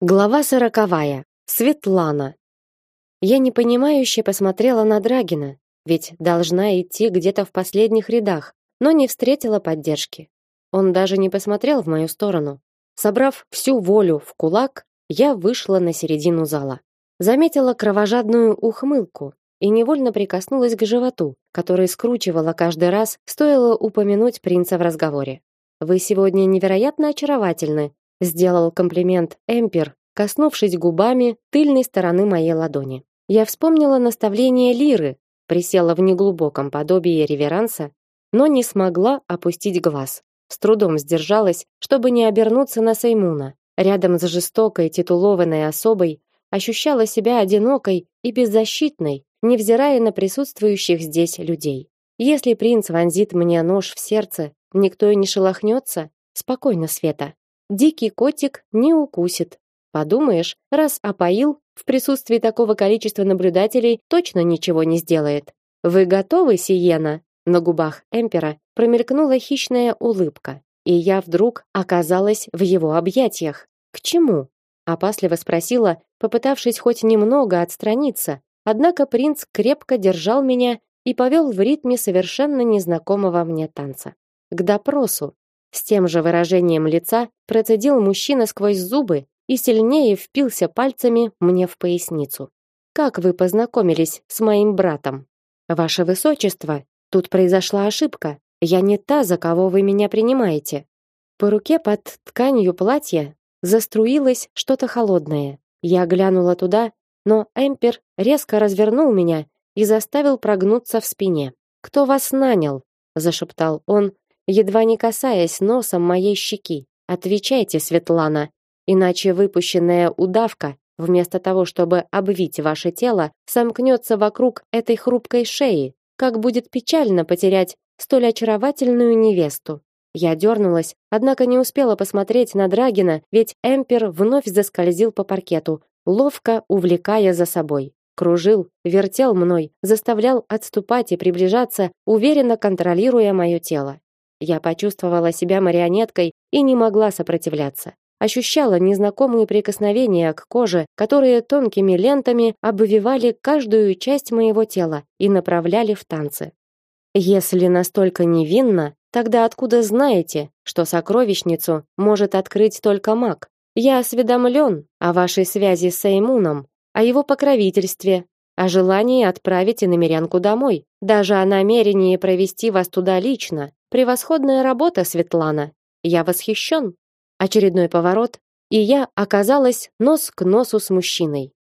Глава сороковая. Светлана. Я непонимающе посмотрела на Драгина, ведь должна идти где-то в последних рядах, но не встретила поддержки. Он даже не посмотрел в мою сторону. Собрав всю волю в кулак, я вышла на середину зала. Заметила кровожадную ухмылку и невольно прикоснулась к животу, который скручивала каждый раз, стоило упомянуть принца в разговоре. Вы сегодня невероятно очаровательны, сделал комплимент Эмпер, коснувшись губами тыльной стороны моей ладони. Я вспомнила наставление Лиры, присела в неглубоком подобии реверанса, но не смогла опустить глаз. С трудом сдержалась, чтобы не обернуться на Сеймуна. Рядом с жестокой титулованной особой ощущала себя одинокой и беззащитной, невзирая на присутствующих здесь людей. Если принц вонзит мне нож в сердце, никто и не шелохнется. Спокойно, Света. Дикий котик не укусит. Подумаешь, раз опоил, в присутствии такого количества наблюдателей точно ничего не сделает. Вы готовы, Сиена? На губах Эмпера промелькнула хищная улыбка, и я вдруг оказалась в его объятиях. К чему? опасливо спросила, попытавшись хоть немного отстраниться. Однако принц крепко держал меня и повел в ритме совершенно незнакомого мне танца. К допросу, с тем же выражением лица процедил мужчина сквозь зубы и сильнее впился пальцами мне в поясницу. Как вы познакомились с моим братом? Ваше высочество, тут произошла ошибка. Я не та, за кого вы меня принимаете. По руке под тканью платья заструилось что-то холодное. Я глянула туда, но Эмпер резко развернул меня и заставил прогнуться в спине. Кто вас нанял? зашептал он, едва не касаясь носом моей щеки. Отвечайте, Светлана, иначе выпущенная удавка, вместо того, чтобы обвить ваше тело, сомкнется вокруг этой хрупкой шеи. Как будет печально потерять столь очаровательную невесту. Я дернулась, однако не успела посмотреть на Драгина, ведь Эмпер вновь заскользил по паркету, ловко увлекая за собой. Кружил, вертел мной, заставлял отступать и приближаться, уверенно контролируя мое тело. Я почувствовала себя марионеткой и не могла сопротивляться. Ощущала незнакомые прикосновения к коже, которые тонкими лентами обвивали каждую часть моего тела и направляли в танцы. Если настолько невинно, тогда откуда знаете, что сокровищницу может открыть только маг? Я осведомлен о вашей связи с Эймуном, о его покровительстве, о желании отправить иномерянку домой, даже о намерении провести вас туда лично, Превосходная работа, Светлана. Я восхищен. Очередной поворот, и я оказалась нос к носу с мужчиной.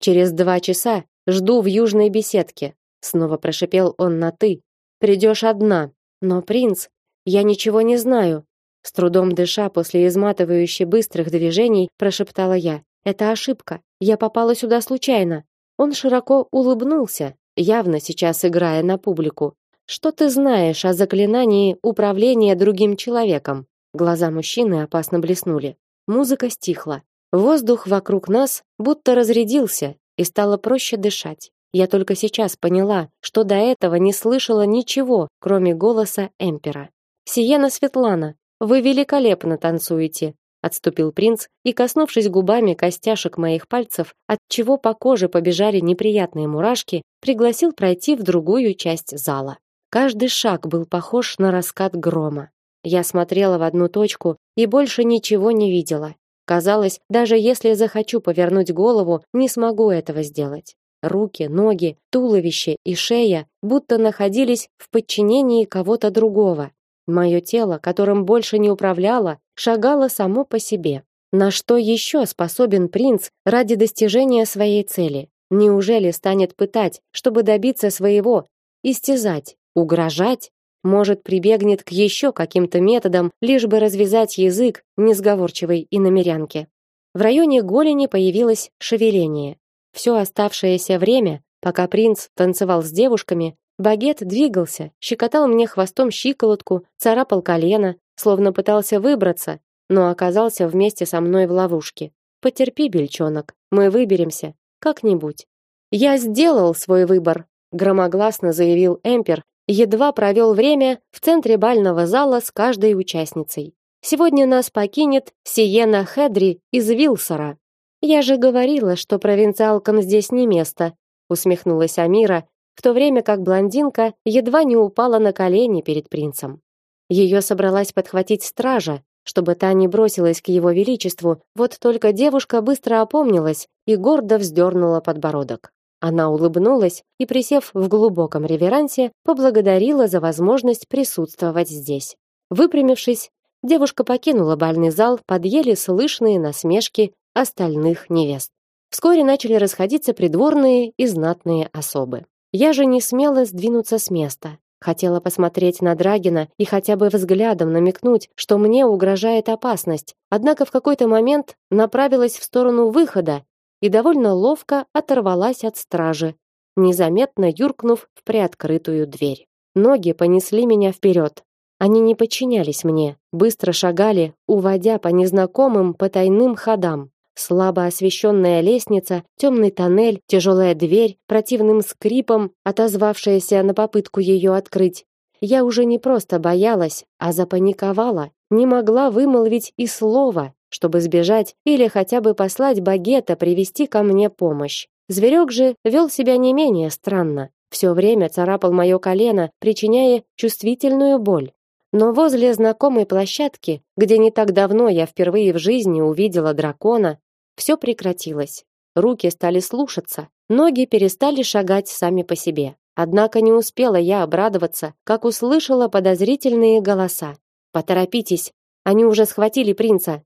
Через два часа жду в южной беседке. Снова прошипел он на ты. Придешь одна. Но принц, я ничего не знаю. С трудом дыша после изматывающих быстрых движений, прошептала я. Это ошибка. Я попала сюда случайно. Он широко улыбнулся, явно сейчас играя на публику. Что ты знаешь о заклинании управления другим человеком? Глаза мужчины опасно блеснули. Музыка стихла. Воздух вокруг нас будто разрядился и стало проще дышать. Я только сейчас поняла, что до этого не слышала ничего, кроме голоса Эмпера. Сиена Светлана, вы великолепно танцуете, отступил принц и, коснувшись губами костяшек моих пальцев, от чего по коже побежали неприятные мурашки, пригласил пройти в другую часть зала. Каждый шаг был похож на раскат грома. Я смотрела в одну точку и больше ничего не видела. Казалось, даже если захочу повернуть голову, не смогу этого сделать. Руки, ноги, туловище и шея будто находились в подчинении кого-то другого. Мое тело, которым больше не управляла, шагало само по себе. На что еще способен принц ради достижения своей цели? Неужели станет пытать, чтобы добиться своего, истязать, Угрожать? Может, прибегнет к еще каким-то методам, лишь бы развязать язык несговорчивой иномерянке. В районе голени появилось шевеление. Все оставшееся время, пока принц танцевал с девушками, багет двигался, щекотал мне хвостом щиколотку, царапал колено, словно пытался выбраться, но оказался вместе со мной в ловушке. Потерпи, бельчонок, мы выберемся как-нибудь. Я сделал свой выбор, громогласно заявил Эмпер едва провел время в центре бального зала с каждой участницей. Сегодня нас покинет Сиена Хедри из Вилсора. Я же говорила, что провинциалкам здесь не место, усмехнулась Амира, в то время как блондинка едва не упала на колени перед принцем. Ее собралась подхватить стража, чтобы та не бросилась к его величеству. Вот только девушка быстро опомнилась и гордо вздернула подбородок. Она улыбнулась и, присев в глубоком реверансе, поблагодарила за возможность присутствовать здесь. Выпрямившись, девушка покинула бальный зал под еле слышные насмешки остальных невест. Вскоре начали расходиться придворные и знатные особы. Я же не смела сдвинуться с места. Хотела посмотреть на Драгина и хотя бы взглядом намекнуть, что мне угрожает опасность. Однако в какой-то момент направилась в сторону выхода и довольно ловко оторвалась от стражи, незаметно юркнув в приоткрытую дверь. Ноги понесли меня вперед. Они не подчинялись мне, быстро шагали, уводя по незнакомым потайным ходам. Слабо освещенная лестница, темный тоннель, тяжелая дверь, противным скрипом, отозвавшаяся на попытку ее открыть. Я уже не просто боялась, а запаниковала, не могла вымолвить и слова, чтобы сбежать или хотя бы послать багета привести ко мне помощь. Зверек же вел себя не менее странно. Все время царапал мое колено, причиняя чувствительную боль. Но возле знакомой площадки, где не так давно я впервые в жизни увидела дракона, все прекратилось. Руки стали слушаться, ноги перестали шагать сами по себе. Однако не успела я обрадоваться, как услышала подозрительные голоса. Поторопитесь, они уже схватили принца.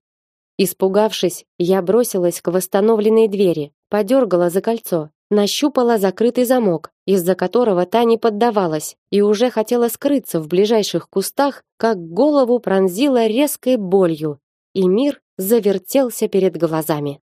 Испугавшись, я бросилась к восстановленной двери, подергала за кольцо, нащупала закрытый замок, из-за которого та не поддавалась, и уже хотела скрыться в ближайших кустах, как голову пронзила резкой болью, и мир завертелся перед глазами.